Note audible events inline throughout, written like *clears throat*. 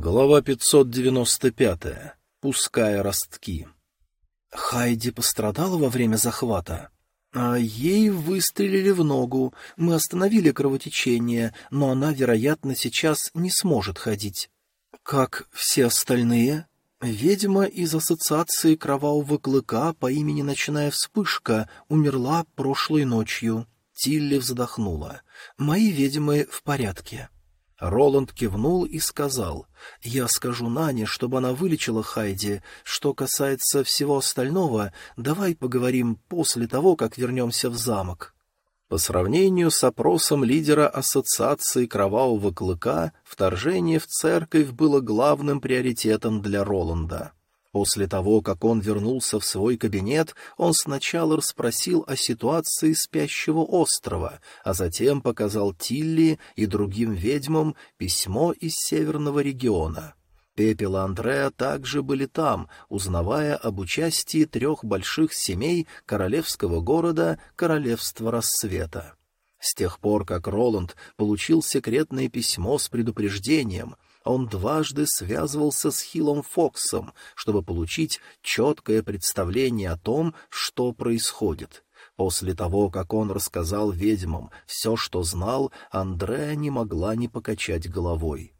Глава 595. Пуская ростки. Хайди пострадала во время захвата. А ей выстрелили в ногу. Мы остановили кровотечение, но она, вероятно, сейчас не сможет ходить. Как все остальные? Ведьма из Ассоциации Кровавого Клыка по имени Ночная Вспышка умерла прошлой ночью. Тилли вздохнула. Мои ведьмы в порядке. Роланд кивнул и сказал, «Я скажу Нане, чтобы она вылечила Хайди. Что касается всего остального, давай поговорим после того, как вернемся в замок». По сравнению с опросом лидера Ассоциации Кровавого Клыка, вторжение в церковь было главным приоритетом для Роланда. После того, как он вернулся в свой кабинет, он сначала расспросил о ситуации спящего острова, а затем показал Тилли и другим ведьмам письмо из северного региона. Пепел и Андреа также были там, узнавая об участии трех больших семей королевского города Королевства Рассвета. С тех пор, как Роланд получил секретное письмо с предупреждением — он дважды связывался с Хиллом Фоксом, чтобы получить четкое представление о том, что происходит. После того, как он рассказал ведьмам все, что знал, Андреа не могла не покачать головой.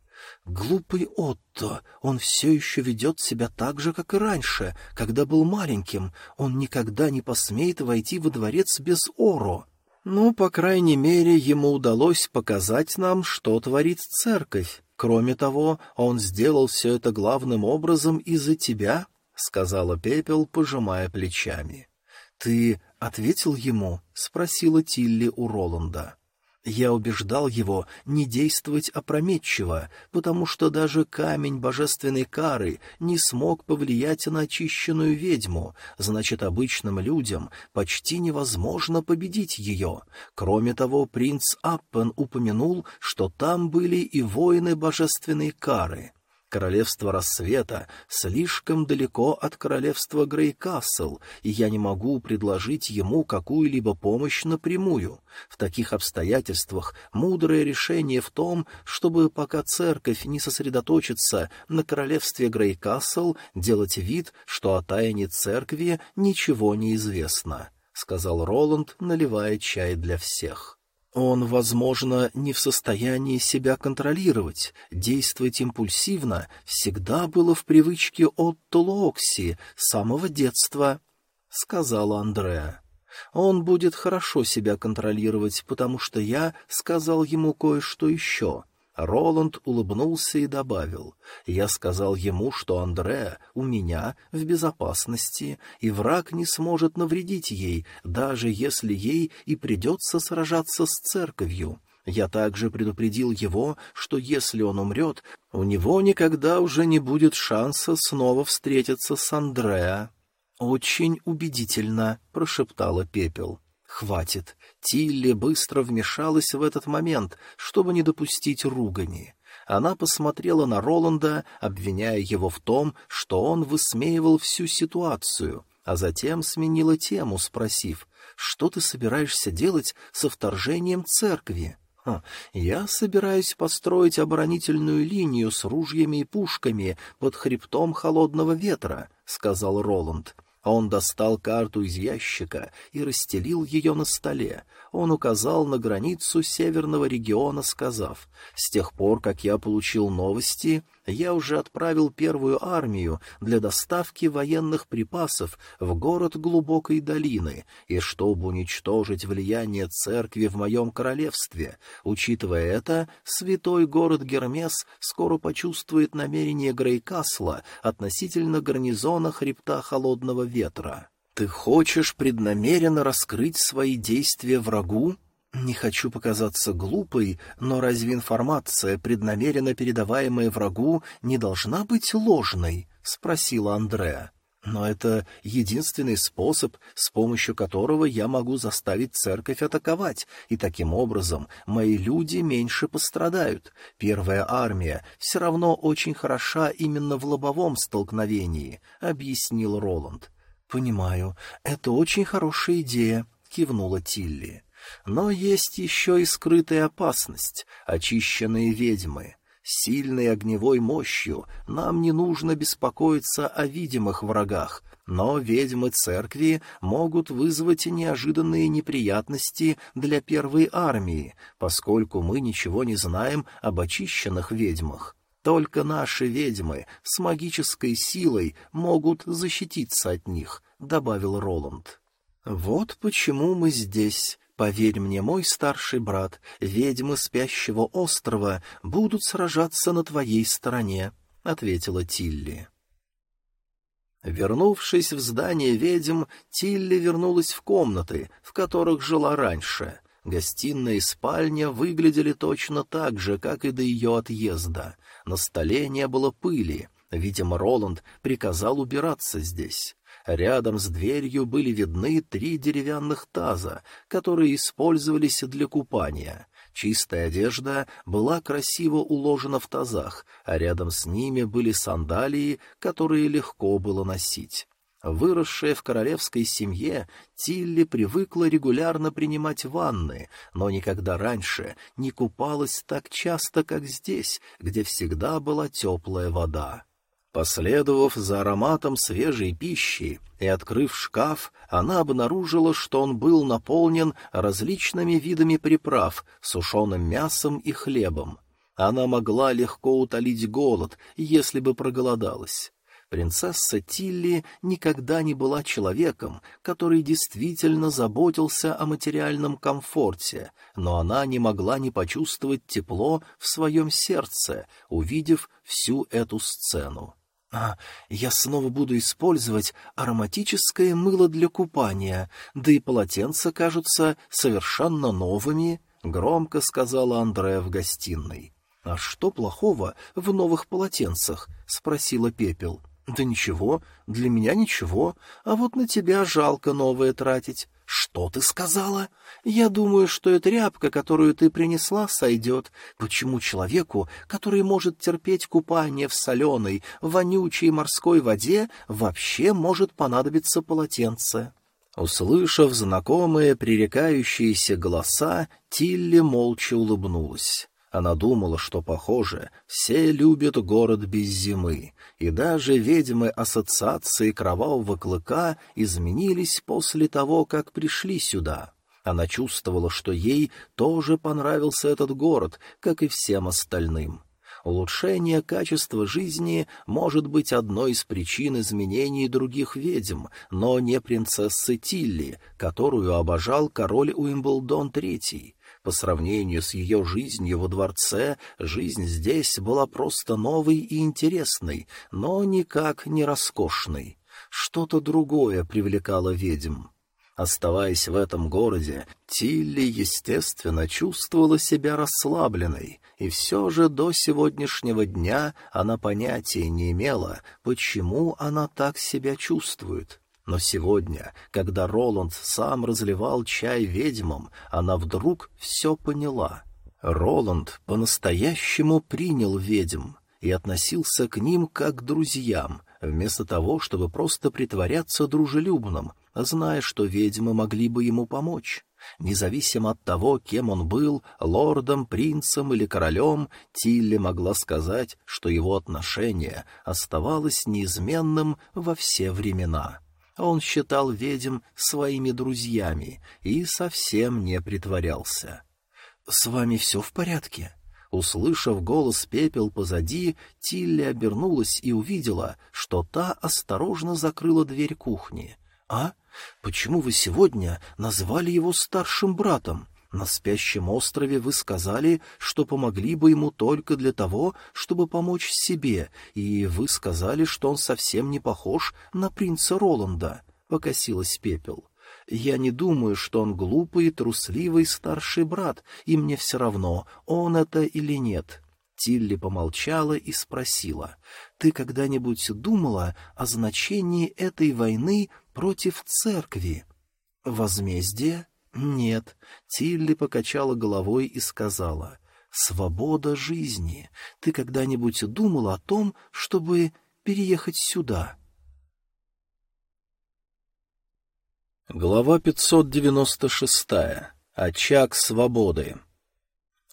«Глупый Отто, он все еще ведет себя так же, как и раньше, когда был маленьким. Он никогда не посмеет войти во дворец без Оро». «Ну, по крайней мере, ему удалось показать нам, что творит церковь. Кроме того, он сделал все это главным образом из-за тебя, — сказала Пепел, пожимая плечами. — Ты ответил ему? — спросила Тилли у Роланда. Я убеждал его не действовать опрометчиво, потому что даже камень божественной кары не смог повлиять на очищенную ведьму, значит, обычным людям почти невозможно победить ее. Кроме того, принц Аппен упомянул, что там были и воины божественной кары. Королевство Рассвета слишком далеко от королевства Грейкасл, и я не могу предложить ему какую-либо помощь напрямую. В таких обстоятельствах мудрое решение в том, чтобы пока церковь не сосредоточится на королевстве Грейкасл, делать вид, что о тайне церкви ничего не известно, — сказал Роланд, наливая чай для всех. Он, возможно, не в состоянии себя контролировать, действовать импульсивно всегда было в привычке Отто Локси с самого детства, — сказала Андреа. Он будет хорошо себя контролировать, потому что я сказал ему кое-что еще. Роланд улыбнулся и добавил, «Я сказал ему, что Андреа у меня в безопасности, и враг не сможет навредить ей, даже если ей и придется сражаться с церковью. Я также предупредил его, что если он умрет, у него никогда уже не будет шанса снова встретиться с Андреа». «Очень убедительно», — прошептала Пепел. «Хватит. Тилли быстро вмешалась в этот момент, чтобы не допустить ругани. Она посмотрела на Роланда, обвиняя его в том, что он высмеивал всю ситуацию, а затем сменила тему, спросив, «Что ты собираешься делать со вторжением церкви?» «Я собираюсь построить оборонительную линию с ружьями и пушками под хребтом холодного ветра», — сказал Роланд. Он достал карту из ящика и расстелил ее на столе. Он указал на границу северного региона, сказав, «С тех пор, как я получил новости, я уже отправил первую армию для доставки военных припасов в город глубокой долины, и чтобы уничтожить влияние церкви в моем королевстве. Учитывая это, святой город Гермес скоро почувствует намерение Грейкасла относительно гарнизона хребта холодного ветра. Ты хочешь преднамеренно раскрыть свои действия врагу? Не хочу показаться глупой, но разве информация, преднамеренно передаваемая врагу, не должна быть ложной? — спросила Андреа. Но это единственный способ, с помощью которого я могу заставить церковь атаковать, и таким образом мои люди меньше пострадают. Первая армия все равно очень хороша именно в лобовом столкновении, — объяснил Роланд. — Понимаю, это очень хорошая идея, — кивнула Тилли. Но есть еще и скрытая опасность — очищенные ведьмы. сильной огневой мощью, нам не нужно беспокоиться о видимых врагах, но ведьмы церкви могут вызвать неожиданные неприятности для первой армии, поскольку мы ничего не знаем об очищенных ведьмах. Только наши ведьмы с магической силой могут защититься от них, — добавил Роланд. «Вот почему мы здесь. Поверь мне, мой старший брат, ведьмы спящего острова будут сражаться на твоей стороне», — ответила Тилли. Вернувшись в здание ведьм, Тилли вернулась в комнаты, в которых жила раньше. Гостиная и спальня выглядели точно так же, как и до ее отъезда. На столе не было пыли. Видимо, Роланд приказал убираться здесь. Рядом с дверью были видны три деревянных таза, которые использовались для купания. Чистая одежда была красиво уложена в тазах, а рядом с ними были сандалии, которые легко было носить. Выросшая в королевской семье, Тилли привыкла регулярно принимать ванны, но никогда раньше не купалась так часто, как здесь, где всегда была теплая вода. Последовав за ароматом свежей пищи и открыв шкаф, она обнаружила, что он был наполнен различными видами приправ, сушеным мясом и хлебом. Она могла легко утолить голод, если бы проголодалась. Принцесса Тилли никогда не была человеком, который действительно заботился о материальном комфорте, но она не могла не почувствовать тепло в своем сердце, увидев всю эту сцену. А, я снова буду использовать ароматическое мыло для купания, да и полотенца кажутся совершенно новыми, — громко сказала Андрея в гостиной. — А что плохого в новых полотенцах? — спросила Пепел. — Да ничего, для меня ничего, а вот на тебя жалко новое тратить. «Что ты сказала? Я думаю, что эта тряпка, которую ты принесла, сойдет. Почему человеку, который может терпеть купание в соленой, вонючей морской воде, вообще может понадобиться полотенце?» Услышав знакомые пререкающиеся голоса, Тилли молча улыбнулась. Она думала, что, похоже, все любят город без зимы, и даже ведьмы Ассоциации Кровавого Клыка изменились после того, как пришли сюда. Она чувствовала, что ей тоже понравился этот город, как и всем остальным. Улучшение качества жизни может быть одной из причин изменений других ведьм, но не принцессы Тилли, которую обожал король Уимблдон III. По сравнению с ее жизнью во дворце, жизнь здесь была просто новой и интересной, но никак не роскошной. Что-то другое привлекало ведьм. Оставаясь в этом городе, Тилли, естественно, чувствовала себя расслабленной, и все же до сегодняшнего дня она понятия не имела, почему она так себя чувствует. Но сегодня, когда Роланд сам разливал чай ведьмам, она вдруг все поняла. Роланд по-настоящему принял ведьм и относился к ним как к друзьям, вместо того, чтобы просто притворяться дружелюбным, зная, что ведьмы могли бы ему помочь. Независимо от того, кем он был, лордом, принцем или королем, Тилли могла сказать, что его отношение оставалось неизменным во все времена. Он считал ведьм своими друзьями и совсем не притворялся. «С вами все в порядке?» Услышав голос пепел позади, Тилли обернулась и увидела, что та осторожно закрыла дверь кухни. «А? Почему вы сегодня назвали его старшим братом? На спящем острове вы сказали, что помогли бы ему только для того, чтобы помочь себе, и вы сказали, что он совсем не похож на принца Роланда, — покосилась пепел. Я не думаю, что он глупый, трусливый старший брат, и мне все равно, он это или нет. Тилли помолчала и спросила, «Ты когда-нибудь думала о значении этой войны против церкви?» «Возмездие?» «Нет», — Тилли покачала головой и сказала, «Свобода жизни. Ты когда-нибудь думал о том, чтобы переехать сюда?» Глава 596. Очаг свободы.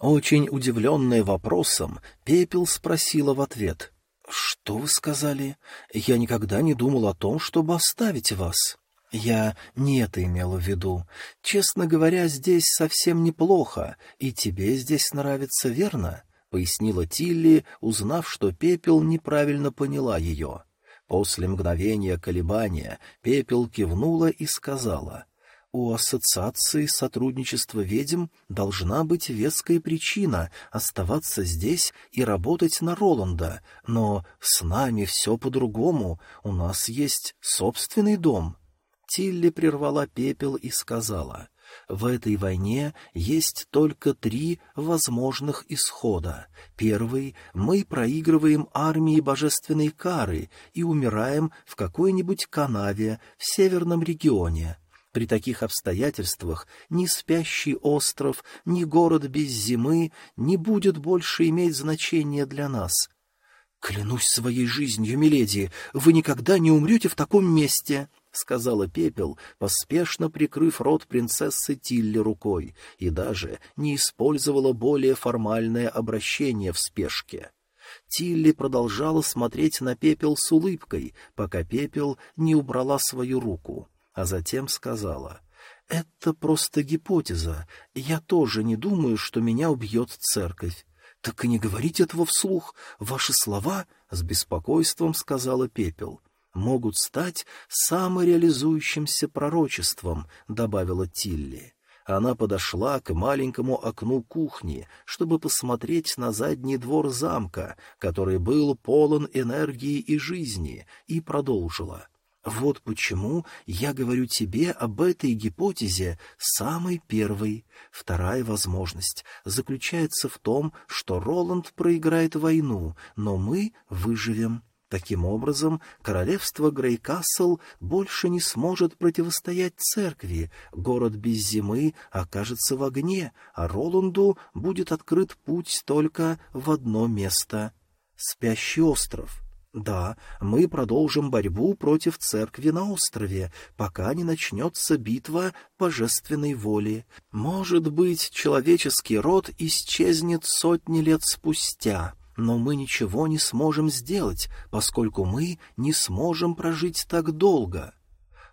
Очень удивленная вопросом, Пепел спросила в ответ. «Что вы сказали? Я никогда не думал о том, чтобы оставить вас». «Я не это имела в виду. Честно говоря, здесь совсем неплохо, и тебе здесь нравится, верно?» — пояснила Тилли, узнав, что Пепел неправильно поняла ее. После мгновения колебания Пепел кивнула и сказала — у Ассоциации сотрудничества ведьм должна быть веская причина оставаться здесь и работать на Роланда, но с нами все по-другому, у нас есть собственный дом. Тилли прервала пепел и сказала, «В этой войне есть только три возможных исхода. Первый — мы проигрываем армии божественной кары и умираем в какой-нибудь канаве в северном регионе». При таких обстоятельствах ни спящий остров, ни город без зимы не будет больше иметь значения для нас. «Клянусь своей жизнью, миледи, вы никогда не умрете в таком месте!» — сказала Пепел, поспешно прикрыв рот принцессы Тилли рукой, и даже не использовала более формальное обращение в спешке. Тилли продолжала смотреть на Пепел с улыбкой, пока Пепел не убрала свою руку а затем сказала, «Это просто гипотеза. Я тоже не думаю, что меня убьет церковь. Так и не говорите этого вслух. Ваши слова, — с беспокойством сказала Пепел, — могут стать самореализующимся пророчеством, — добавила Тилли. Она подошла к маленькому окну кухни, чтобы посмотреть на задний двор замка, который был полон энергии и жизни, и продолжила. Вот почему я говорю тебе об этой гипотезе самой первой. Вторая возможность заключается в том, что Роланд проиграет войну, но мы выживем. Таким образом, королевство Грейкасл больше не сможет противостоять церкви, город без зимы окажется в огне, а Роланду будет открыт путь только в одно место — спящий остров — да, мы продолжим борьбу против церкви на острове, пока не начнется битва божественной воли. Может быть, человеческий род исчезнет сотни лет спустя, но мы ничего не сможем сделать, поскольку мы не сможем прожить так долго.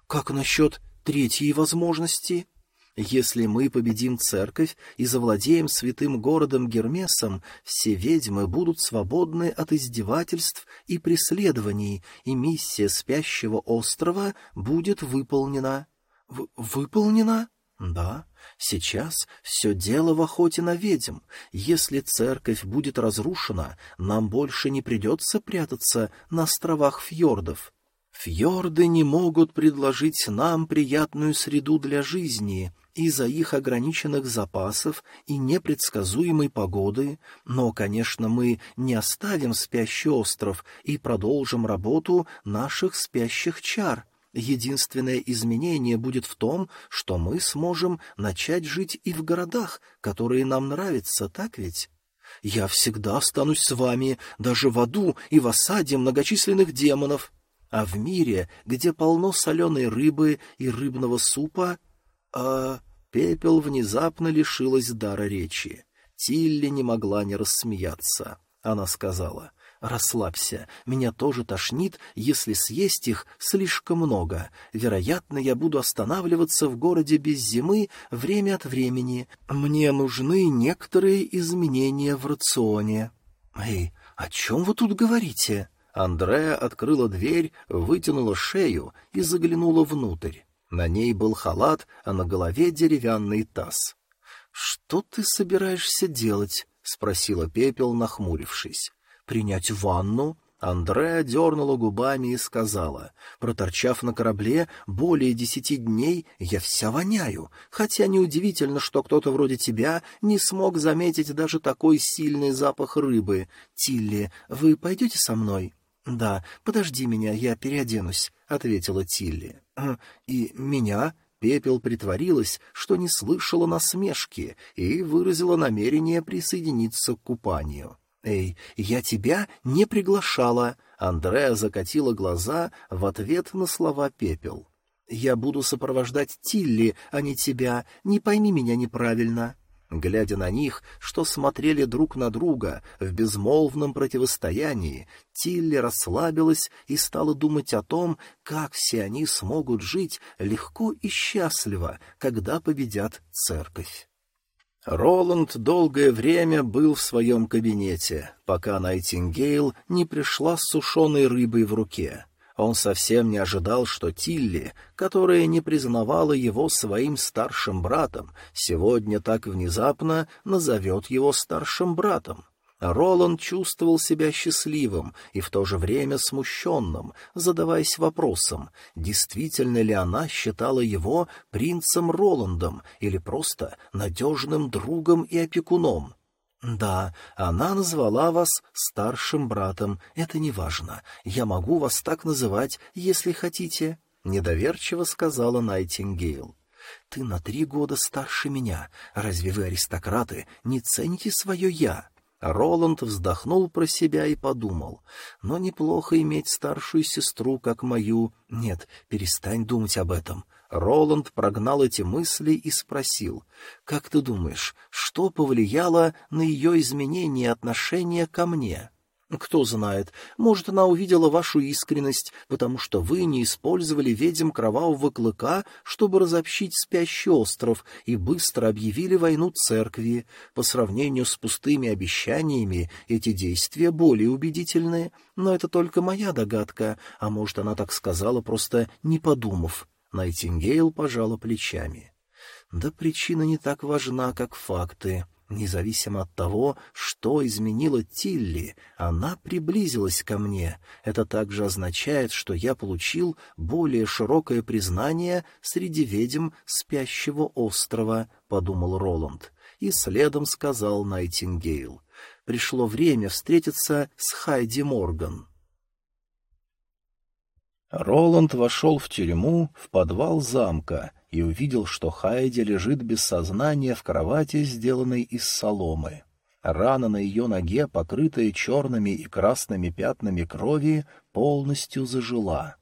Как насчет третьей возможности? Если мы победим церковь и завладеем святым городом Гермесом, все ведьмы будут свободны от издевательств и преследований, и миссия спящего острова будет выполнена. В выполнена? Да. Сейчас все дело в охоте на ведьм. Если церковь будет разрушена, нам больше не придется прятаться на островах фьордов. Фьорды не могут предложить нам приятную среду для жизни, из-за их ограниченных запасов и непредсказуемой погоды, но, конечно, мы не оставим спящий остров и продолжим работу наших спящих чар. Единственное изменение будет в том, что мы сможем начать жить и в городах, которые нам нравятся, так ведь? Я всегда останусь с вами, даже в аду и в осаде многочисленных демонов. А в мире, где полно соленой рыбы и рыбного супа, а... Пепел внезапно лишилась дара речи. Тилли не могла не рассмеяться. Она сказала, «Расслабься, меня тоже тошнит, если съесть их слишком много. Вероятно, я буду останавливаться в городе без зимы время от времени. Мне нужны некоторые изменения в рационе». «Эй, о чем вы тут говорите?» Андреа открыла дверь, вытянула шею и заглянула внутрь. На ней был халат, а на голове деревянный таз. «Что ты собираешься делать?» — спросила Пепел, нахмурившись. «Принять ванну?» Андреа дернула губами и сказала, «Проторчав на корабле более десяти дней, я вся воняю, хотя неудивительно, что кто-то вроде тебя не смог заметить даже такой сильный запах рыбы. Тилли, вы пойдете со мной?» «Да, подожди меня, я переоденусь», — ответила Тилли. «А, *clears throat* «И меня?» Пепел притворилась, что не слышала насмешки, и выразила намерение присоединиться к купанию. «Эй, я тебя не приглашала!» Андреа закатила глаза в ответ на слова Пепел. «Я буду сопровождать Тилли, а не тебя, не пойми меня неправильно». Глядя на них, что смотрели друг на друга в безмолвном противостоянии, Тилли расслабилась и стала думать о том, как все они смогут жить легко и счастливо, когда победят церковь. Роланд долгое время был в своем кабинете, пока Найтингейл не пришла с сушеной рыбой в руке. Он совсем не ожидал, что Тилли, которая не признавала его своим старшим братом, сегодня так внезапно назовет его старшим братом. Роланд чувствовал себя счастливым и в то же время смущенным, задаваясь вопросом, действительно ли она считала его принцем Роландом или просто надежным другом и опекуном. «Да, она назвала вас старшим братом, это не важно. Я могу вас так называть, если хотите», — недоверчиво сказала Найтингейл. «Ты на три года старше меня. Разве вы, аристократы, не цените свое «я»?» Роланд вздохнул про себя и подумал. «Но неплохо иметь старшую сестру, как мою. Нет, перестань думать об этом. Роланд прогнал эти мысли и спросил, «Как ты думаешь, что повлияло на ее изменение отношения ко мне?» «Кто знает, может, она увидела вашу искренность, потому что вы не использовали ведьм кровавого клыка, чтобы разобщить спящий остров, и быстро объявили войну церкви. По сравнению с пустыми обещаниями эти действия более убедительные, но это только моя догадка, а может, она так сказала, просто не подумав». Найтингейл пожала плечами. Да причина не так важна, как факты. Независимо от того, что изменила Тилли, она приблизилась ко мне. Это также означает, что я получил более широкое признание среди ведьм спящего острова, — подумал Роланд. И следом сказал Найтингейл. Пришло время встретиться с Хайди Морган. Роланд вошел в тюрьму, в подвал замка, и увидел, что Хайди лежит без сознания в кровати, сделанной из соломы. Рана на ее ноге, покрытая черными и красными пятнами крови, полностью зажила.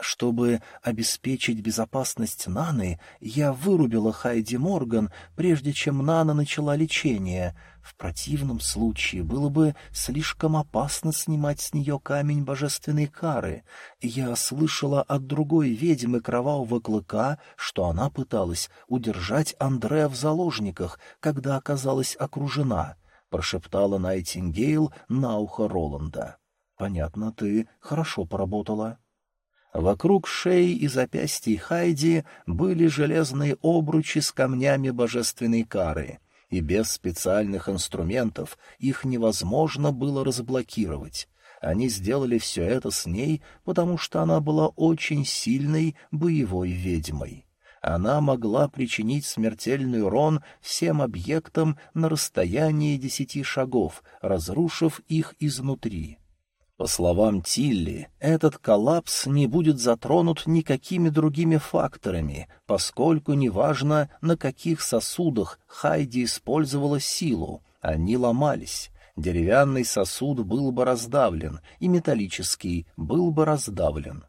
Чтобы обеспечить безопасность Наны, я вырубила Хайди Морган, прежде чем Нана начала лечение. В противном случае было бы слишком опасно снимать с нее камень божественной кары. Я слышала от другой ведьмы кровавого клыка, что она пыталась удержать Андрея в заложниках, когда оказалась окружена, — прошептала Найтингейл на ухо Роланда. — Понятно, ты хорошо поработала. — Вокруг шеи и запястья Хайди были железные обручи с камнями божественной кары, и без специальных инструментов их невозможно было разблокировать. Они сделали все это с ней, потому что она была очень сильной боевой ведьмой. Она могла причинить смертельный урон всем объектам на расстоянии десяти шагов, разрушив их изнутри. По словам Тилли, этот коллапс не будет затронут никакими другими факторами, поскольку неважно, на каких сосудах Хайди использовала силу, они ломались. Деревянный сосуд был бы раздавлен, и металлический был бы раздавлен.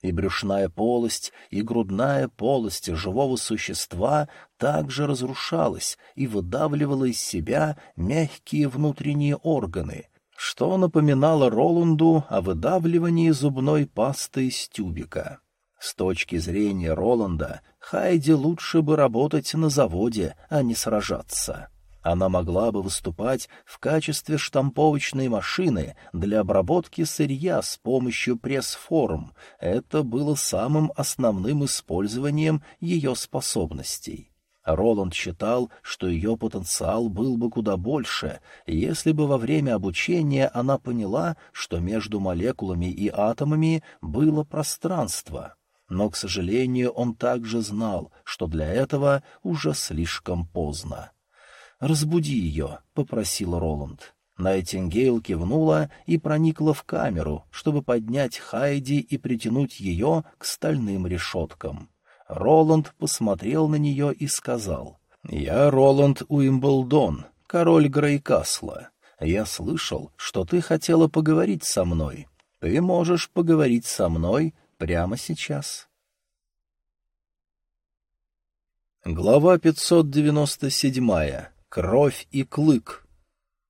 И брюшная полость, и грудная полость живого существа также разрушалась и выдавливала из себя мягкие внутренние органы, что напоминало Роланду о выдавливании зубной пасты из тюбика. С точки зрения Роланда, Хайди лучше бы работать на заводе, а не сражаться. Она могла бы выступать в качестве штамповочной машины для обработки сырья с помощью пресс-форм. Это было самым основным использованием ее способностей. Роланд считал, что ее потенциал был бы куда больше, если бы во время обучения она поняла, что между молекулами и атомами было пространство. Но, к сожалению, он также знал, что для этого уже слишком поздно. «Разбуди ее», — попросил Роланд. Найтингейл кивнула и проникла в камеру, чтобы поднять Хайди и притянуть ее к стальным решеткам. Роланд посмотрел на нее и сказал, «Я Роланд Уимблдон, король Грейкасла. Я слышал, что ты хотела поговорить со мной. Ты можешь поговорить со мной прямо сейчас». Глава 597. Кровь и клык.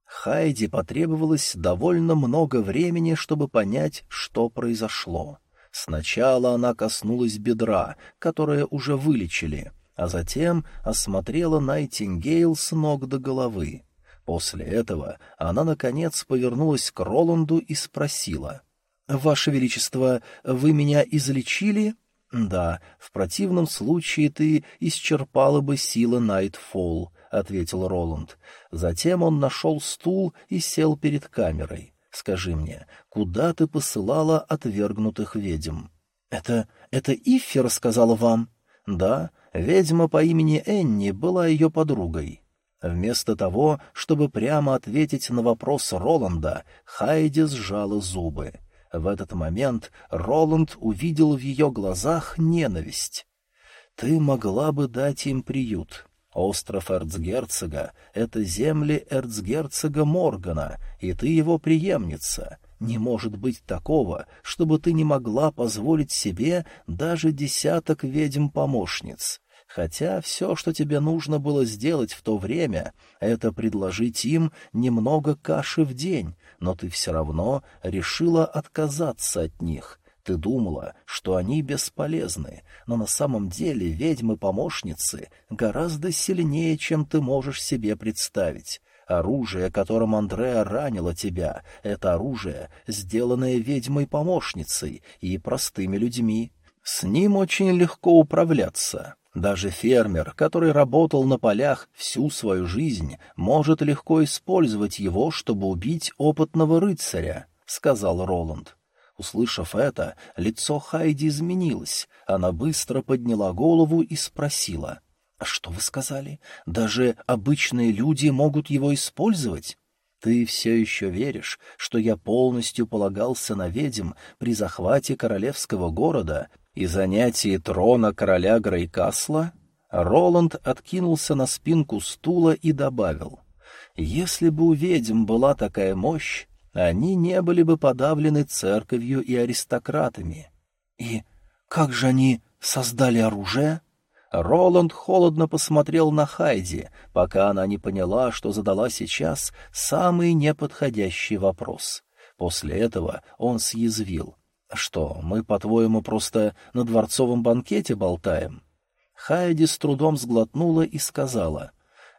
Хайди потребовалось довольно много времени, чтобы понять, что произошло. Сначала она коснулась бедра, которое уже вылечили, а затем осмотрела Найтингейл с ног до головы. После этого она, наконец, повернулась к Роланду и спросила. «Ваше Величество, вы меня излечили?» «Да, в противном случае ты исчерпала бы силы Найтфолл», — ответил Роланд. Затем он нашел стул и сел перед камерой. «Скажи мне, куда ты посылала отвергнутых ведьм?» «Это... это Иффи рассказала вам?» «Да, ведьма по имени Энни была ее подругой». Вместо того, чтобы прямо ответить на вопрос Роланда, Хайди сжала зубы. В этот момент Роланд увидел в ее глазах ненависть. «Ты могла бы дать им приют. Остров эрцгерцога — это земли эрцгерцога Моргана, и ты его преемница. Не может быть такого, чтобы ты не могла позволить себе даже десяток ведьм-помощниц. Хотя все, что тебе нужно было сделать в то время, это предложить им немного каши в день, но ты все равно решила отказаться от них. Ты думала, что они бесполезны, но на самом деле ведьмы-помощницы гораздо сильнее, чем ты можешь себе представить. Оружие, которым Андреа ранила тебя, — это оружие, сделанное ведьмой-помощницей и простыми людьми. С ним очень легко управляться. Даже фермер, который работал на полях всю свою жизнь, может легко использовать его, чтобы убить опытного рыцаря, — сказал Роланд. Услышав это, лицо Хайди изменилось. Она быстро подняла голову и спросила. «А — Что вы сказали? Даже обычные люди могут его использовать? Ты все еще веришь, что я полностью полагался на ведьм при захвате королевского города и занятии трона короля Грейкасла, Роланд откинулся на спинку стула и добавил, «Если бы у ведьм была такая мощь, они не были бы подавлены церковью и аристократами. И как же они создали оружие?» Роланд холодно посмотрел на Хайди, пока она не поняла, что задала сейчас самый неподходящий вопрос. После этого он съязвил. «Что, мы, по-твоему, просто на дворцовом банкете болтаем?» Хайди с трудом сглотнула и сказала,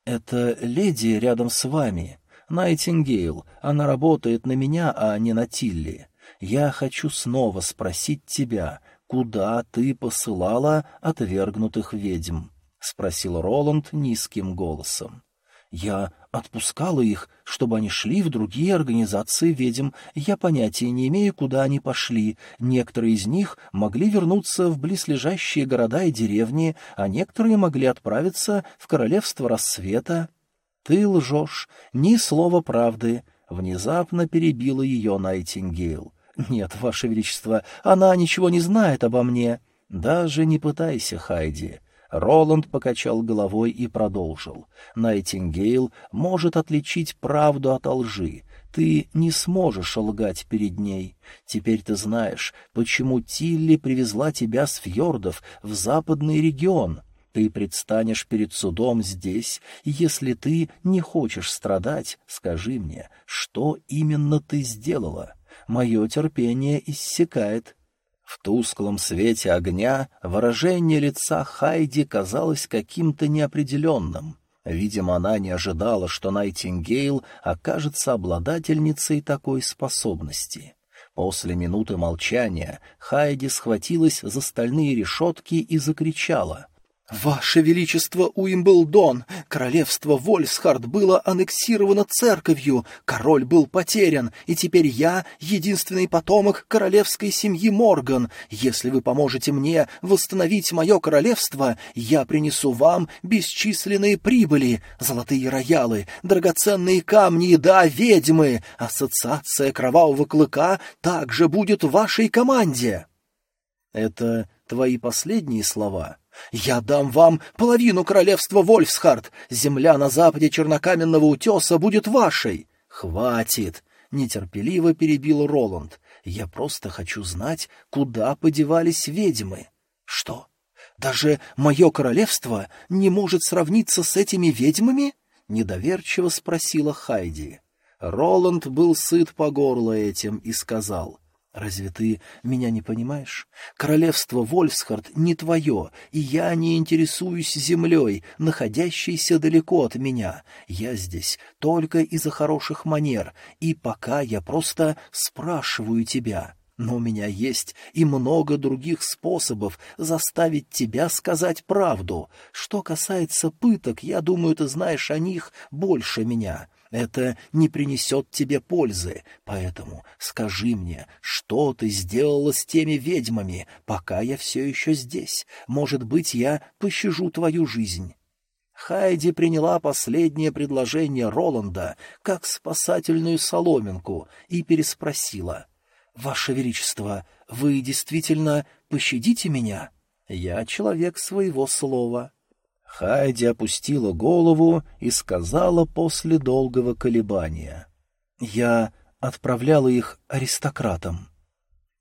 «Это леди рядом с вами, Найтингейл, она работает на меня, а не на Тилли. Я хочу снова спросить тебя, куда ты посылала отвергнутых ведьм?» — спросил Роланд низким голосом. «Я отпускала их, чтобы они шли в другие организации ведьм. Я понятия не имею, куда они пошли. Некоторые из них могли вернуться в близлежащие города и деревни, а некоторые могли отправиться в королевство рассвета. Ты лжешь, ни слова правды. Внезапно перебила ее Найтингейл. Нет, Ваше Величество, она ничего не знает обо мне. Даже не пытайся, Хайди. Роланд покачал головой и продолжил. «Найтингейл может отличить правду от лжи. Ты не сможешь лгать перед ней. Теперь ты знаешь, почему Тилли привезла тебя с фьордов в западный регион. Ты предстанешь перед судом здесь, и если ты не хочешь страдать, скажи мне, что именно ты сделала? Мое терпение иссякает». В тусклом свете огня выражение лица Хайди казалось каким-то неопределенным. Видимо, она не ожидала, что Найтингейл окажется обладательницей такой способности. После минуты молчания Хайди схватилась за стальные решетки и закричала. «Ваше Величество Уимблдон! Королевство Вольсхард было аннексировано церковью, король был потерян, и теперь я — единственный потомок королевской семьи Морган. Если вы поможете мне восстановить мое королевство, я принесу вам бесчисленные прибыли, золотые роялы, драгоценные камни и, да, ведьмы. Ассоциация Кровавого Клыка также будет в вашей команде». «Это твои последние слова?» «Я дам вам половину королевства Вольфсхард. Земля на западе чернокаменного утеса будет вашей». «Хватит!» — нетерпеливо перебил Роланд. «Я просто хочу знать, куда подевались ведьмы». «Что? Даже мое королевство не может сравниться с этими ведьмами?» недоверчиво спросила Хайди. Роланд был сыт по горло этим и сказал, «Разве ты меня не понимаешь? Королевство Вольфсхард не твое, и я не интересуюсь землей, находящейся далеко от меня. Я здесь только из-за хороших манер, и пока я просто спрашиваю тебя». Но у меня есть и много других способов заставить тебя сказать правду. Что касается пыток, я думаю, ты знаешь о них больше меня. Это не принесет тебе пользы, поэтому скажи мне, что ты сделала с теми ведьмами, пока я все еще здесь. Может быть, я пощажу твою жизнь». Хайди приняла последнее предложение Роланда как спасательную соломинку и переспросила. «Ваше Величество, вы действительно пощадите меня? Я человек своего слова». Хайди опустила голову и сказала после долгого колебания. «Я отправляла их аристократам».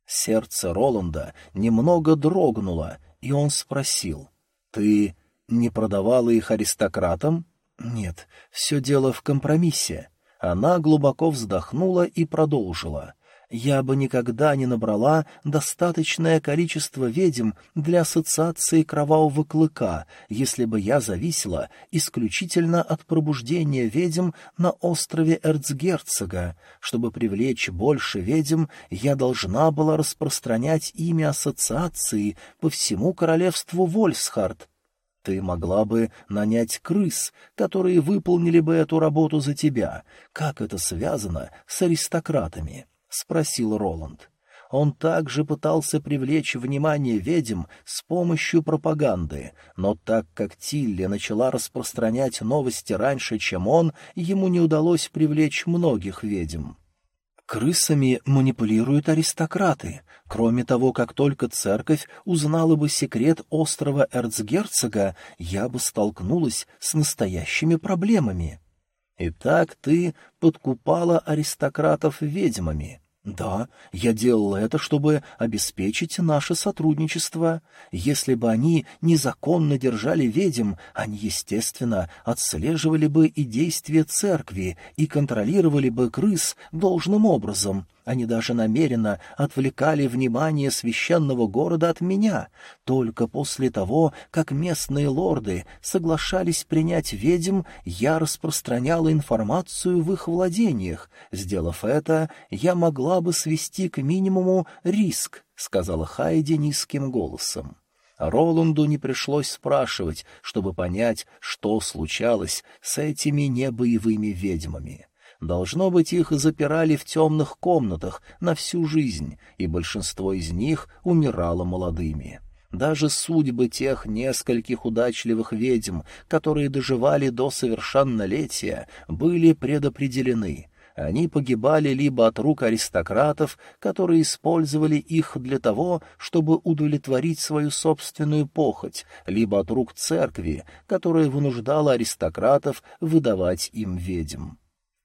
Сердце Роланда немного дрогнуло, и он спросил. «Ты не продавала их аристократам?» «Нет, все дело в компромиссе». Она глубоко вздохнула и продолжила я бы никогда не набрала достаточное количество ведьм для ассоциации кровавого клыка, если бы я зависела исключительно от пробуждения ведьм на острове Эрцгерцога. Чтобы привлечь больше ведьм, я должна была распространять имя ассоциации по всему королевству Вольсхард. Ты могла бы нанять крыс, которые выполнили бы эту работу за тебя. Как это связано с аристократами?» — спросил Роланд. Он также пытался привлечь внимание ведьм с помощью пропаганды, но так как Тилли начала распространять новости раньше, чем он, ему не удалось привлечь многих ведьм. Крысами манипулируют аристократы. Кроме того, как только церковь узнала бы секрет острова Эрцгерцога, я бы столкнулась с настоящими проблемами. Итак, ты подкупала аристократов ведьмами. Да, я делала это, чтобы обеспечить наше сотрудничество. Если бы они незаконно держали ведьм, они, естественно, отслеживали бы и действия церкви и контролировали бы крыс должным образом. Они даже намеренно отвлекали внимание священного города от меня. Только после того, как местные лорды соглашались принять ведьм, я распространяла информацию в их владениях. Сделав это, я могла бы свести к минимуму риск, — сказала Хайди низким голосом. Роланду не пришлось спрашивать, чтобы понять, что случалось с этими небоевыми ведьмами. Должно быть, их запирали в темных комнатах на всю жизнь, и большинство из них умирало молодыми. Даже судьбы тех нескольких удачливых ведьм, которые доживали до совершеннолетия, были предопределены. Они погибали либо от рук аристократов, которые использовали их для того, чтобы удовлетворить свою собственную похоть, либо от рук церкви, которая вынуждала аристократов выдавать им ведьм.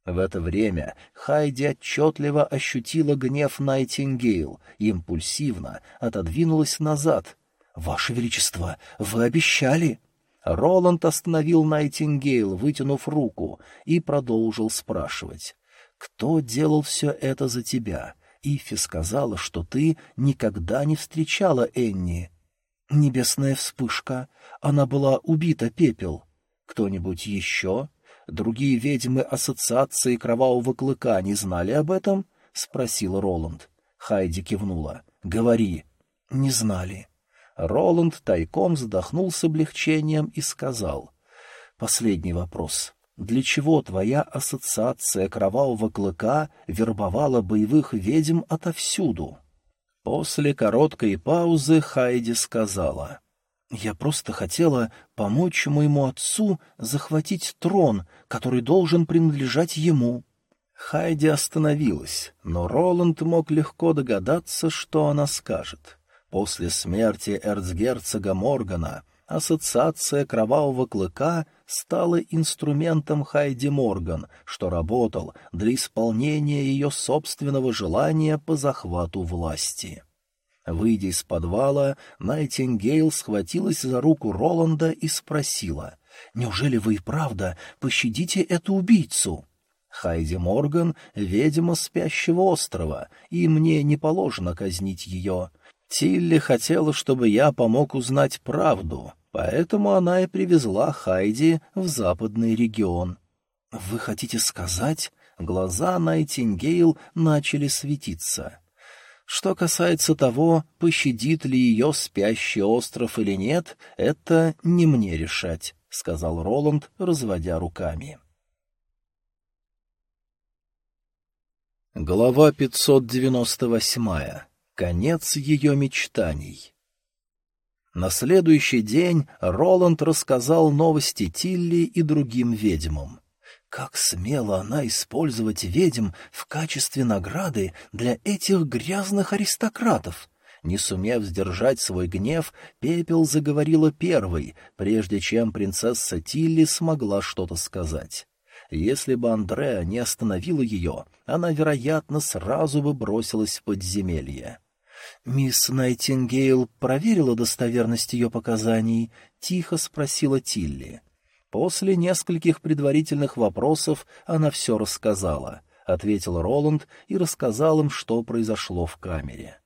В это время Хайди отчетливо ощутила гнев Найтингейл и импульсивно отодвинулась назад. «Ваше Величество, вы обещали!» Роланд остановил Найтингейл, вытянув руку, и продолжил спрашивать. «Кто делал все это за тебя?» Ифи сказала, что ты никогда не встречала Энни. Небесная вспышка. Она была убита, пепел. Кто-нибудь еще? Другие ведьмы Ассоциации Кровавого Клыка не знали об этом? — спросил Роланд. Хайди кивнула. — Говори. — Не знали. Роланд тайком вздохнул с облегчением и сказал. — Последний вопрос. Для чего твоя Ассоциация Кровавого Клыка вербовала боевых ведьм отовсюду? После короткой паузы Хайди сказала — я просто хотела помочь моему отцу захватить трон, который должен принадлежать ему. Хайди остановилась, но Роланд мог легко догадаться, что она скажет. После смерти эрцгерцога Моргана ассоциация Кровавого Клыка стала инструментом Хайди Морган, что работал для исполнения ее собственного желания по захвату власти. Выйдя из подвала, Найтингейл схватилась за руку Роланда и спросила, Неужели вы и правда пощадите эту убийцу?» Хайди Морган — ведьма спящего острова, и мне не положено казнить ее. Тилли хотела, чтобы я помог узнать правду, поэтому она и привезла Хайди в западный регион. «Вы хотите сказать...» Глаза Найтингейл начали светиться. Что касается того, пощадит ли ее спящий остров или нет, это не мне решать, — сказал Роланд, разводя руками. Глава 598. Конец ее мечтаний. На следующий день Роланд рассказал новости Тилли и другим ведьмам. Как смело она использовать ведьм в качестве награды для этих грязных аристократов! Не сумев сдержать свой гнев, Пепел заговорила первой, прежде чем принцесса Тилли смогла что-то сказать. Если бы Андреа не остановила ее, она, вероятно, сразу бы бросилась в подземелье. «Мисс Найтингейл проверила достоверность ее показаний?» — тихо спросила Тилли. После нескольких предварительных вопросов она все рассказала, — ответил Роланд и рассказал им, что произошло в камере.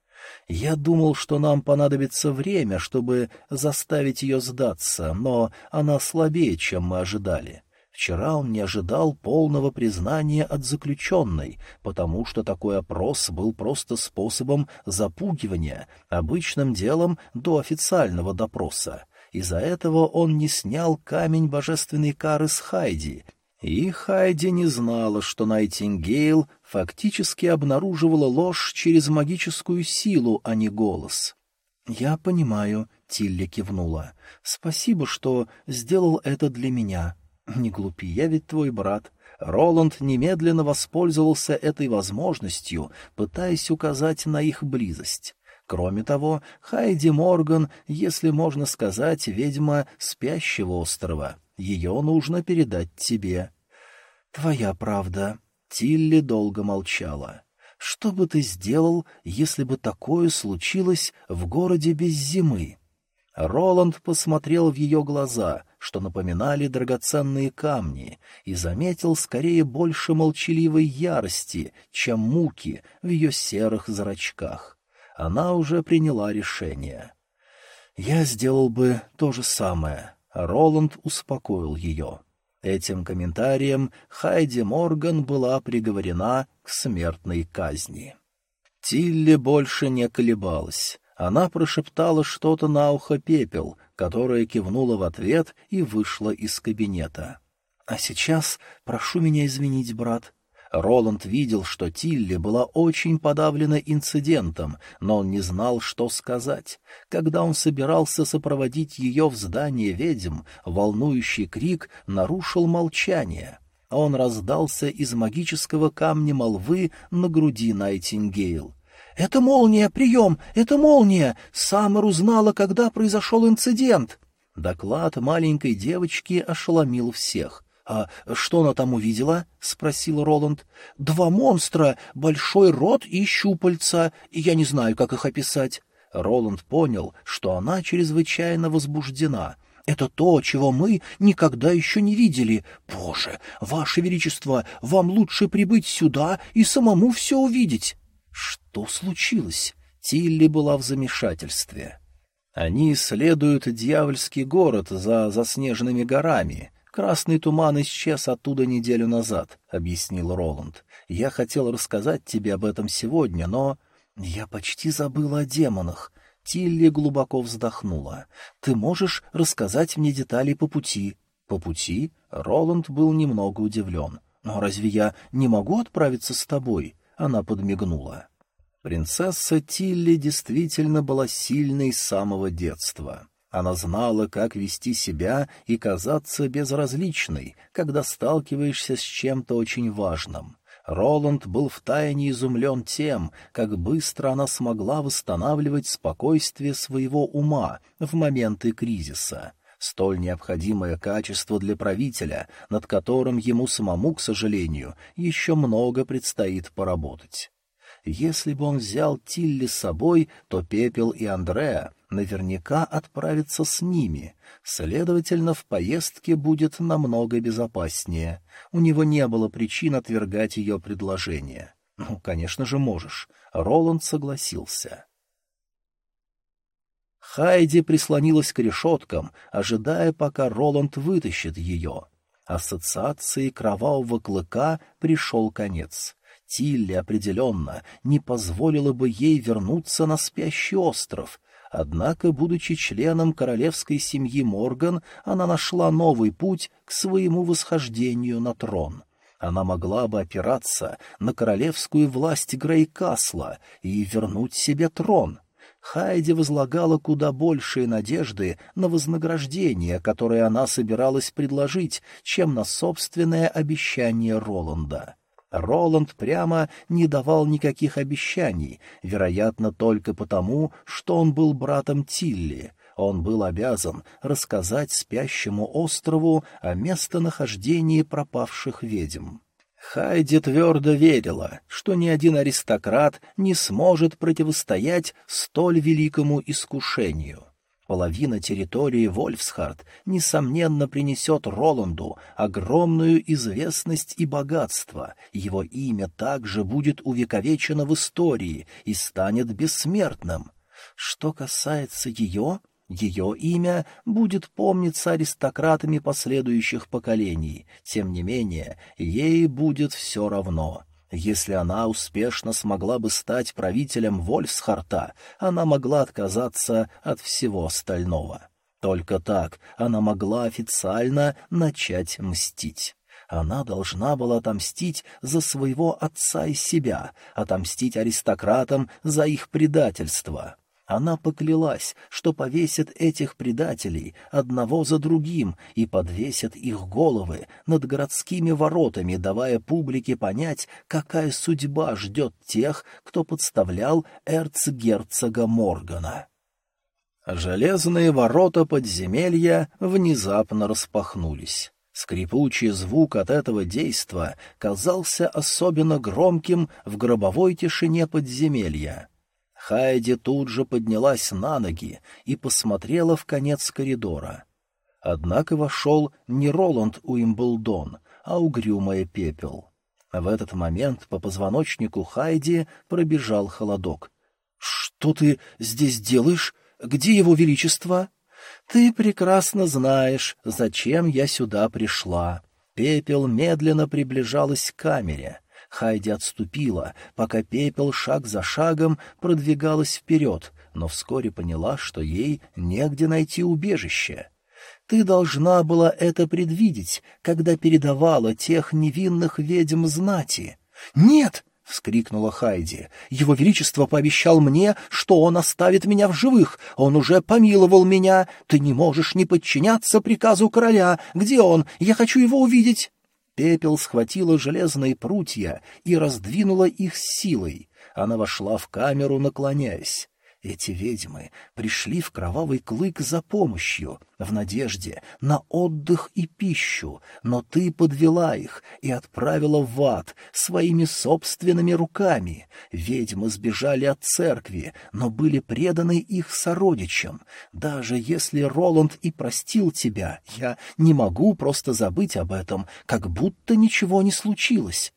Я думал, что нам понадобится время, чтобы заставить ее сдаться, но она слабее, чем мы ожидали. Вчера он не ожидал полного признания от заключенной, потому что такой опрос был просто способом запугивания, обычным делом до официального допроса. Из-за этого он не снял камень божественной кары с Хайди, и Хайди не знала, что Найтингейл фактически обнаруживала ложь через магическую силу, а не голос. «Я понимаю», — Тилли кивнула. «Спасибо, что сделал это для меня. Не глупи, я ведь твой брат». Роланд немедленно воспользовался этой возможностью, пытаясь указать на их близость. Кроме того, Хайди Морган, если можно сказать, ведьма спящего острова. Ее нужно передать тебе. — Твоя правда. Тилли долго молчала. Что бы ты сделал, если бы такое случилось в городе без зимы? Роланд посмотрел в ее глаза, что напоминали драгоценные камни, и заметил скорее больше молчаливой ярости, чем муки в ее серых зрачках она уже приняла решение. «Я сделал бы то же самое», — Роланд успокоил ее. Этим комментарием Хайди Морган была приговорена к смертной казни. Тилли больше не колебалась. Она прошептала что-то на ухо пепел, которая кивнула в ответ и вышла из кабинета. «А сейчас прошу меня извинить, брат. Роланд видел, что Тилли была очень подавлена инцидентом, но он не знал, что сказать. Когда он собирался сопроводить ее в здание ведьм, волнующий крик нарушил молчание. Он раздался из магического камня молвы на груди Найтингейл. «Это молния! Прием! Это молния! Саммер узнала, когда произошел инцидент!» Доклад маленькой девочки ошеломил всех. «А что она там увидела?» — спросил Роланд. «Два монстра, большой рот и щупальца, я не знаю, как их описать». Роланд понял, что она чрезвычайно возбуждена. «Это то, чего мы никогда еще не видели. Боже, Ваше Величество, вам лучше прибыть сюда и самому все увидеть». Что случилось? Тилли была в замешательстве. Они исследуют дьявольский город за заснеженными горами. «Красный туман исчез оттуда неделю назад», — объяснил Роланд. «Я хотел рассказать тебе об этом сегодня, но...» «Я почти забыла о демонах». Тилли глубоко вздохнула. «Ты можешь рассказать мне детали по пути?» «По пути?» Роланд был немного удивлен. «Но разве я не могу отправиться с тобой?» Она подмигнула. Принцесса Тилли действительно была сильной с самого детства. Она знала, как вести себя и казаться безразличной, когда сталкиваешься с чем-то очень важным. Роланд был втайне изумлен тем, как быстро она смогла восстанавливать спокойствие своего ума в моменты кризиса. Столь необходимое качество для правителя, над которым ему самому, к сожалению, еще много предстоит поработать. Если бы он взял Тилли с собой, то Пепел и Андреа наверняка отправится с ними. Следовательно, в поездке будет намного безопаснее. У него не было причин отвергать ее предложение. Ну, конечно же, можешь. Роланд согласился. Хайди прислонилась к решеткам, ожидая, пока Роланд вытащит ее. Ассоциации кровавого клыка пришел конец. Тилли определенно не позволила бы ей вернуться на спящий остров, однако, будучи членом королевской семьи Морган, она нашла новый путь к своему восхождению на трон. Она могла бы опираться на королевскую власть Грейкасла и вернуть себе трон — Хайди возлагала куда большие надежды на вознаграждение, которое она собиралась предложить, чем на собственное обещание Роланда. Роланд прямо не давал никаких обещаний, вероятно, только потому, что он был братом Тилли. Он был обязан рассказать спящему острову о местонахождении пропавших ведьм. Хайди твердо верила, что ни один аристократ не сможет противостоять столь великому искушению. Половина территории Вольфсхард, несомненно, принесет Роланду огромную известность и богатство, его имя также будет увековечено в истории и станет бессмертным. Что касается ее, ее имя будет помниться аристократами последующих поколений, тем не менее, ей будет все равно. Если она успешно смогла бы стать правителем Вольфсхарта, она могла отказаться от всего остального. Только так она могла официально начать мстить. Она должна была отомстить за своего отца и себя, отомстить аристократам за их предательство. Она поклялась, что повесит этих предателей одного за другим и подвесит их головы над городскими воротами, давая публике понять, какая судьба ждет тех, кто подставлял эрцгерцога Моргана. Железные ворота подземелья внезапно распахнулись. Скрипучий звук от этого действа казался особенно громким в гробовой тишине подземелья. Хайди тут же поднялась на ноги и посмотрела в конец коридора. Однако вошел не Роланд Уимблдон, а угрюмая пепел. В этот момент по позвоночнику Хайди пробежал холодок. — Что ты здесь делаешь? Где его величество? — Ты прекрасно знаешь, зачем я сюда пришла. Пепел медленно приближалась к камере — Хайди отступила, пока пепел шаг за шагом продвигалась вперед, но вскоре поняла, что ей негде найти убежище. Ты должна была это предвидеть, когда передавала тех невинных ведьм знати. «Нет!» — вскрикнула Хайди. «Его Величество пообещал мне, что он оставит меня в живых. Он уже помиловал меня. Ты не можешь не подчиняться приказу короля. Где он? Я хочу его увидеть». Пепел схватила железные прутья и раздвинула их силой. Она вошла в камеру, наклоняясь. Эти ведьмы пришли в кровавый клык за помощью, в надежде на отдых и пищу, но ты подвела их и отправила в ад своими собственными руками. Ведьмы сбежали от церкви, но были преданы их сородичам. Даже если Роланд и простил тебя, я не могу просто забыть об этом, как будто ничего не случилось.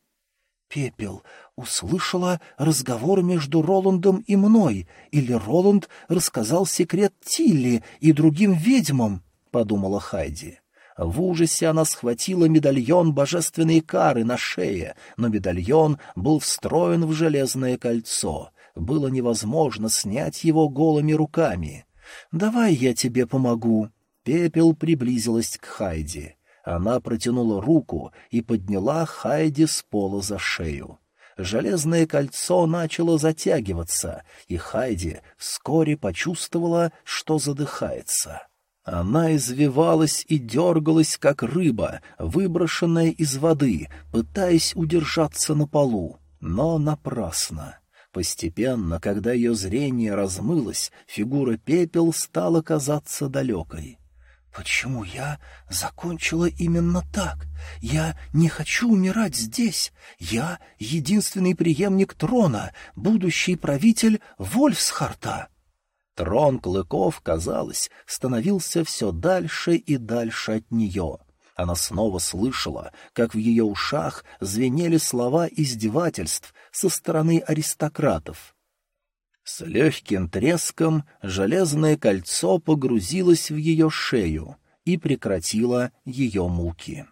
Пепел услышала разговор между Роландом и мной, или Роланд рассказал секрет Тилли и другим ведьмам, — подумала Хайди. В ужасе она схватила медальон божественной кары на шее, но медальон был встроен в железное кольцо. Было невозможно снять его голыми руками. «Давай я тебе помогу». Пепел приблизилась к Хайди. Она протянула руку и подняла Хайди с пола за шею. Железное кольцо начало затягиваться, и Хайди вскоре почувствовала, что задыхается. Она извивалась и дергалась, как рыба, выброшенная из воды, пытаясь удержаться на полу, но напрасно. Постепенно, когда ее зрение размылось, фигура пепел стала казаться далекой. Почему я закончила именно так? Я не хочу умирать здесь. Я единственный преемник трона, будущий правитель Вольфсхарта. Трон клыков, казалось, становился все дальше и дальше от нее. Она снова слышала, как в ее ушах звенели слова издевательств со стороны аристократов. С легким треском железное кольцо погрузилось в ее шею и прекратило ее муки.